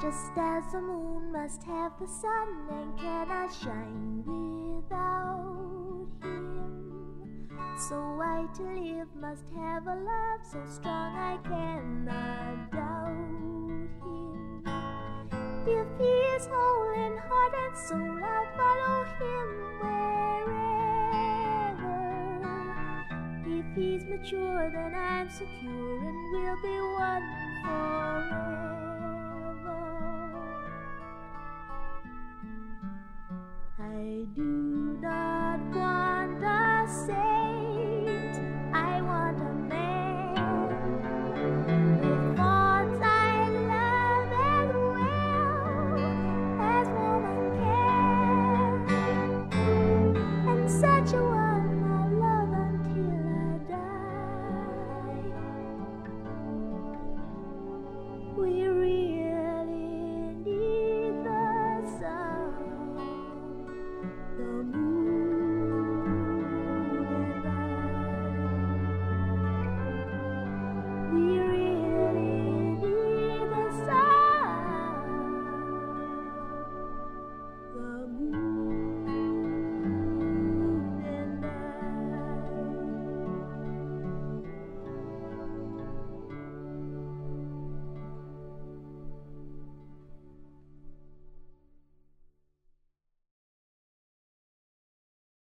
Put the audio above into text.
Just as the moon must have the sun and cannot shine without him, so I to live must have a love so strong I cannot doubt him. If he is whole in heart and soul, I'll follow him wherever. If he's mature, then I'm secure and we'll be one do not the moon.